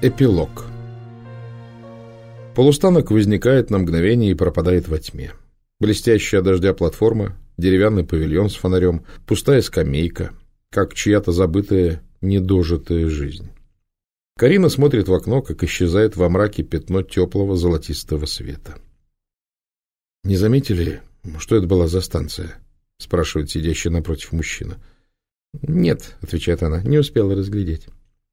Эпилог Полустанок возникает на мгновение и пропадает во тьме. Блестящая дождя платформа, деревянный павильон с фонарем, пустая скамейка, как чья-то забытая, недожитая жизнь. Карина смотрит в окно, как исчезает во мраке пятно теплого золотистого света. «Не заметили, что это была за станция?» — спрашивает сидящий напротив мужчина. «Нет», — отвечает она, — «не успела разглядеть».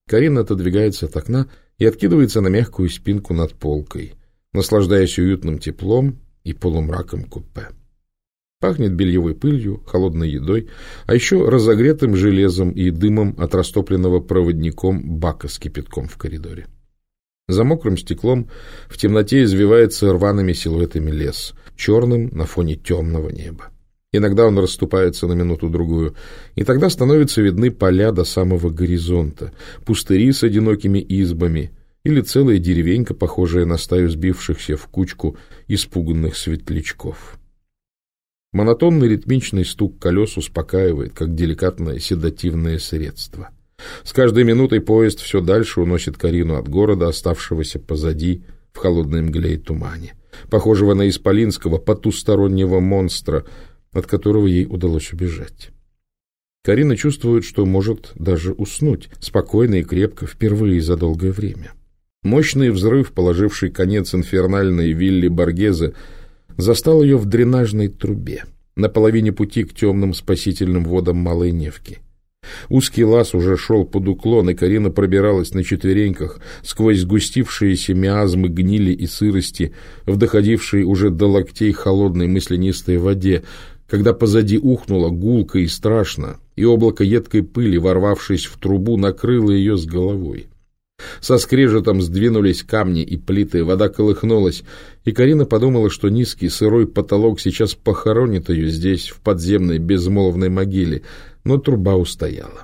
Карина отодвигается от окна и откидывается на мягкую спинку над полкой, наслаждаясь уютным теплом и полумраком купе. Пахнет бельевой пылью, холодной едой, а еще разогретым железом и дымом от растопленного проводником бака с кипятком в коридоре. За мокрым стеклом в темноте извивается рваными силуэтами лес, черным на фоне темного неба. Иногда он расступается на минуту-другую, и тогда становятся видны поля до самого горизонта, пустыри с одинокими избами или целая деревенька, похожая на стаю сбившихся в кучку испуганных светлячков. Монотонный ритмичный стук колес успокаивает, как деликатное седативное средство. С каждой минутой поезд все дальше уносит Карину от города, оставшегося позади в холодной мгле и тумане, похожего на исполинского потустороннего монстра — от которого ей удалось убежать. Карина чувствует, что может даже уснуть, спокойно и крепко, впервые за долгое время. Мощный взрыв, положивший конец инфернальной вилле Боргезе, застал ее в дренажной трубе, на половине пути к темным спасительным водам Малой Невки. Узкий лаз уже шел под уклон, и Карина пробиралась на четвереньках сквозь сгустившиеся миазмы гнили и сырости, в уже до локтей холодной мысленистой воде, когда позади ухнуло гулко и страшно, и облако едкой пыли, ворвавшись в трубу, накрыло ее с головой. Со скрежетом сдвинулись камни и плиты, вода колыхнулась, и Карина подумала, что низкий сырой потолок сейчас похоронит ее здесь, в подземной безмолвной могиле, но труба устояла.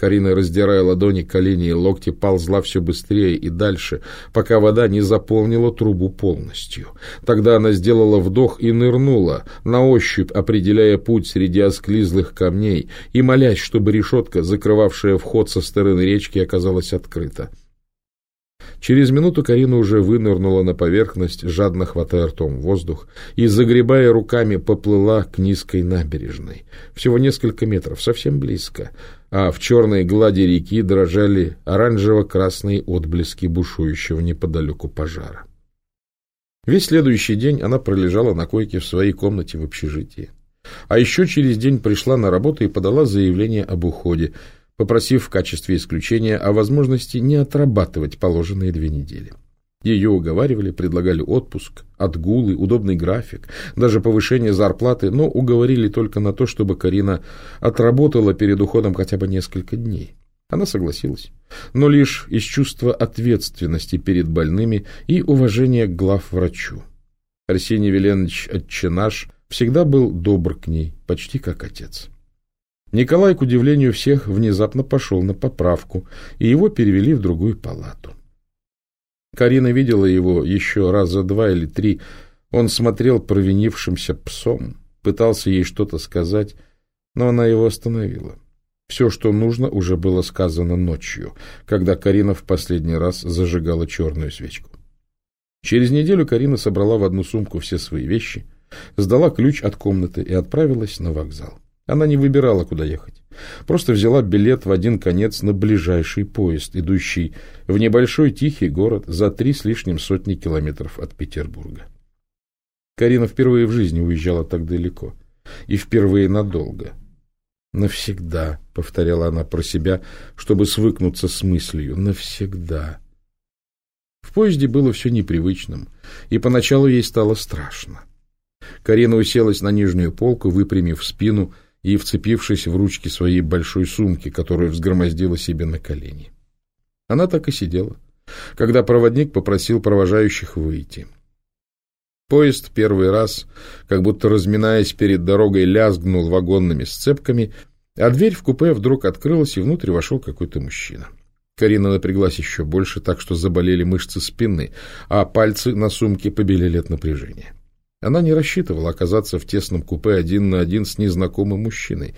Карина, раздирая ладони, колени и локти, ползла все быстрее и дальше, пока вода не заполнила трубу полностью. Тогда она сделала вдох и нырнула, на ощупь определяя путь среди осклизлых камней и молясь, чтобы решетка, закрывавшая вход со стороны речки, оказалась открыта. Через минуту Карина уже вынырнула на поверхность, жадно хватая ртом воздух, и, загребая руками, поплыла к низкой набережной. Всего несколько метров, совсем близко, а в черной глади реки дрожали оранжево-красные отблески бушующего неподалеку пожара. Весь следующий день она пролежала на койке в своей комнате в общежитии. А еще через день пришла на работу и подала заявление об уходе – попросив в качестве исключения о возможности не отрабатывать положенные две недели. Ее уговаривали, предлагали отпуск, отгулы, удобный график, даже повышение зарплаты, но уговорили только на то, чтобы Карина отработала перед уходом хотя бы несколько дней. Она согласилась, но лишь из чувства ответственности перед больными и уважения к главврачу. Арсений Веленович Отчинаш всегда был добр к ней, почти как отец. Николай, к удивлению всех, внезапно пошел на поправку, и его перевели в другую палату. Карина видела его еще раза два или три. Он смотрел провинившимся псом, пытался ей что-то сказать, но она его остановила. Все, что нужно, уже было сказано ночью, когда Карина в последний раз зажигала черную свечку. Через неделю Карина собрала в одну сумку все свои вещи, сдала ключ от комнаты и отправилась на вокзал. Она не выбирала, куда ехать. Просто взяла билет в один конец на ближайший поезд, идущий в небольшой тихий город за три с лишним сотни километров от Петербурга. Карина впервые в жизни уезжала так далеко. И впервые надолго. «Навсегда», — повторяла она про себя, чтобы свыкнуться с мыслью. «Навсегда». В поезде было все непривычным, и поначалу ей стало страшно. Карина уселась на нижнюю полку, выпрямив спину, — и вцепившись в ручки своей большой сумки, которую взгромоздила себе на колени. Она так и сидела, когда проводник попросил провожающих выйти. Поезд первый раз, как будто разминаясь перед дорогой, лязгнул вагонными сцепками, а дверь в купе вдруг открылась, и внутрь вошел какой-то мужчина. Карина напряглась еще больше, так что заболели мышцы спины, а пальцы на сумке побелели от напряжения. Она не рассчитывала оказаться в тесном купе один на один с незнакомым мужчиной.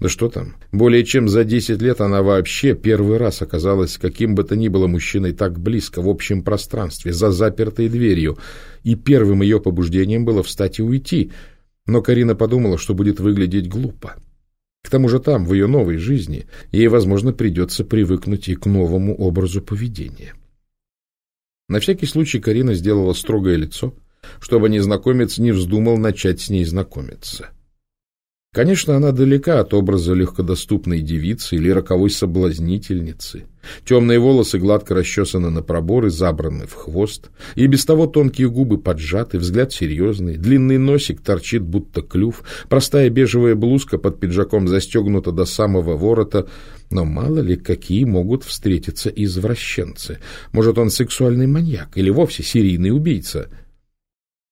Да что там, более чем за десять лет она вообще первый раз оказалась каким бы то ни было мужчиной так близко, в общем пространстве, за запертой дверью, и первым ее побуждением было встать и уйти. Но Карина подумала, что будет выглядеть глупо. К тому же там, в ее новой жизни, ей, возможно, придется привыкнуть и к новому образу поведения. На всякий случай Карина сделала строгое лицо — чтобы незнакомец не вздумал начать с ней знакомиться. Конечно, она далека от образа легкодоступной девицы или роковой соблазнительницы. Темные волосы гладко расчесаны на пробор и забраны в хвост, и без того тонкие губы поджаты, взгляд серьезный, длинный носик торчит, будто клюв, простая бежевая блузка под пиджаком застегнута до самого ворота, но мало ли какие могут встретиться извращенцы. Может, он сексуальный маньяк или вовсе серийный убийца —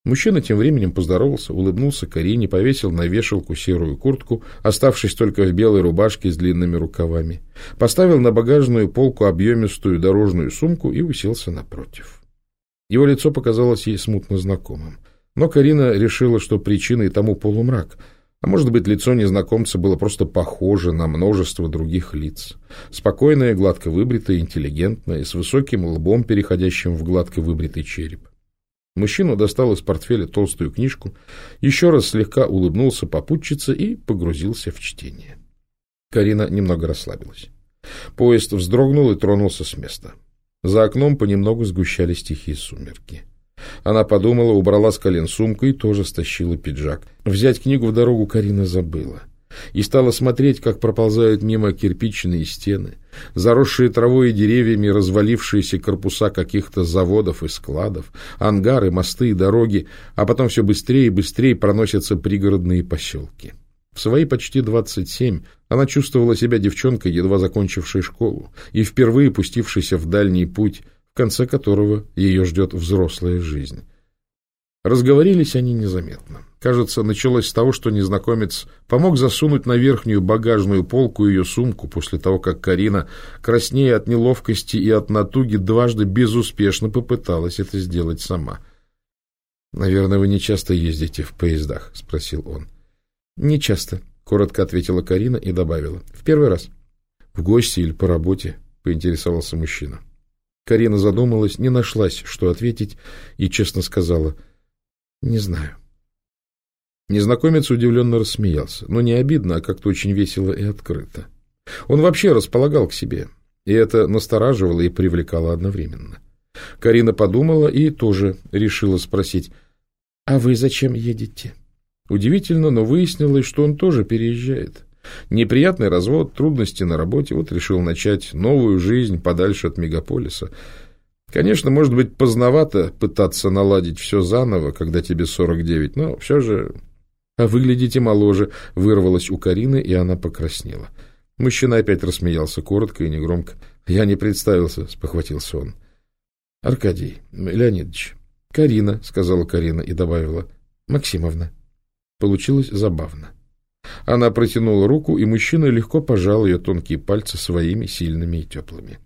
Мужчина тем временем поздоровался, улыбнулся Карине, повесил на вешалку серую куртку, оставшись только в белой рубашке с длинными рукавами, поставил на багажную полку объемистую дорожную сумку и уселся напротив. Его лицо показалось ей смутно знакомым. Но Карина решила, что причиной тому полумрак, а может быть, лицо незнакомца было просто похоже на множество других лиц. Спокойное, гладко выбритое, интеллигентное, с высоким лбом, переходящим в гладко выбритый череп. Мужчина достал из портфеля толстую книжку, еще раз слегка улыбнулся попутчице и погрузился в чтение. Карина немного расслабилась. Поезд вздрогнул и тронулся с места. За окном понемногу сгущались тихие сумерки. Она подумала, убрала с колен сумку и тоже стащила пиджак. Взять книгу в дорогу Карина забыла — и стала смотреть, как проползают мимо кирпичные стены, заросшие травой и деревьями развалившиеся корпуса каких-то заводов и складов, ангары, мосты и дороги, а потом все быстрее и быстрее проносятся пригородные поселки. В свои почти двадцать семь она чувствовала себя девчонкой, едва закончившей школу, и впервые пустившейся в дальний путь, в конце которого ее ждет взрослая жизнь. Разговорились они незаметно. Кажется, началось с того, что незнакомец помог засунуть на верхнюю багажную полку ее сумку после того, как Карина, краснея от неловкости и от натуги, дважды безуспешно попыталась это сделать сама. «Наверное, вы не часто ездите в поездах?» — спросил он. «Не часто», — коротко ответила Карина и добавила. «В первый раз». «В гости или по работе?» — поинтересовался мужчина. Карина задумалась, не нашлась, что ответить, и честно сказала — не знаю. Незнакомец удивленно рассмеялся, но не обидно, а как-то очень весело и открыто. Он вообще располагал к себе, и это настораживало и привлекало одновременно. Карина подумала и тоже решила спросить, «А вы зачем едете?» Удивительно, но выяснилось, что он тоже переезжает. Неприятный развод, трудности на работе, вот решил начать новую жизнь подальше от мегаполиса – Конечно, может быть, поздновато пытаться наладить все заново, когда тебе 49, но все же... А выглядите моложе, вырвалась у Карины, и она покраснела. Мужчина опять рассмеялся коротко и негромко. Я не представился, спохватился он. Аркадий Леонидович. Карина, сказала Карина и добавила. Максимовна. Получилось забавно. Она протянула руку, и мужчина легко пожал ее тонкие пальцы своими сильными и теплыми.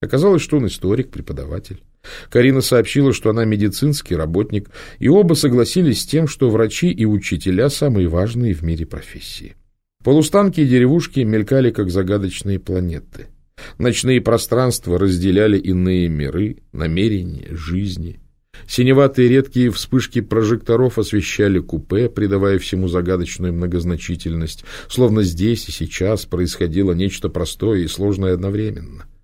Оказалось, что он историк, преподаватель. Карина сообщила, что она медицинский работник, и оба согласились с тем, что врачи и учителя – самые важные в мире профессии. Полустанки и деревушки мелькали, как загадочные планеты. Ночные пространства разделяли иные миры, намерения, жизни. Синеватые редкие вспышки прожекторов освещали купе, придавая всему загадочную многозначительность, словно здесь и сейчас происходило нечто простое и сложное одновременно –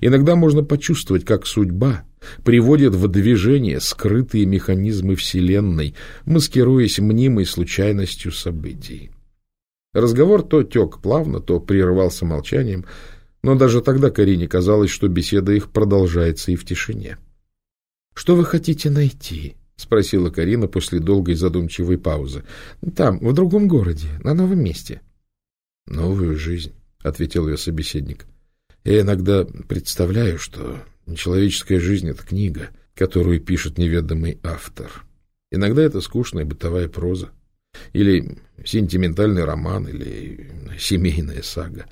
Иногда можно почувствовать, как судьба приводит в движение скрытые механизмы Вселенной, маскируясь мнимой случайностью событий. Разговор то тек плавно, то прерывался молчанием, но даже тогда Карине казалось, что беседа их продолжается и в тишине. — Что вы хотите найти? — спросила Карина после долгой задумчивой паузы. — Там, в другом городе, на новом месте. — Новую жизнь, — ответил ее собеседник. Я иногда представляю, что человеческая жизнь — это книга, которую пишет неведомый автор. Иногда это скучная бытовая проза, или сентиментальный роман, или семейная сага.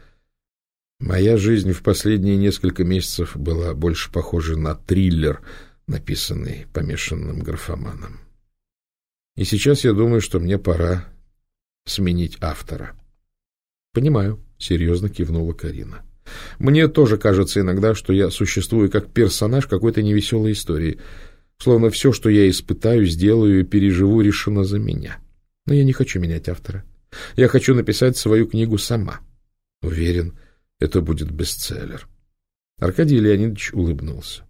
Моя жизнь в последние несколько месяцев была больше похожа на триллер, написанный помешанным графоманом. И сейчас я думаю, что мне пора сменить автора. Понимаю, серьезно кивнула Карина. Мне тоже кажется иногда, что я существую как персонаж какой-то невеселой истории. Словно все, что я испытаю, сделаю и переживу, решено за меня. Но я не хочу менять автора. Я хочу написать свою книгу сама. Уверен, это будет бестселлер. Аркадий Леонидович улыбнулся.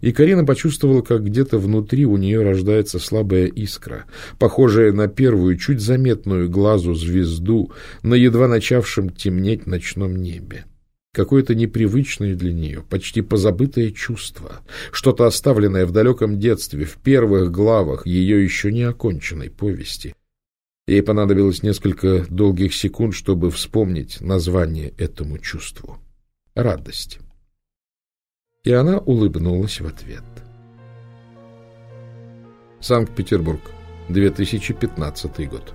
И Карина почувствовала, как где-то внутри у нее рождается слабая искра, похожая на первую, чуть заметную глазу звезду на едва начавшем темнеть ночном небе. Какое-то непривычное для нее, почти позабытое чувство, что-то оставленное в далеком детстве, в первых главах ее еще не оконченной повести. Ей понадобилось несколько долгих секунд, чтобы вспомнить название этому чувству. Радость. И она улыбнулась в ответ. Санкт-Петербург, 2015 год.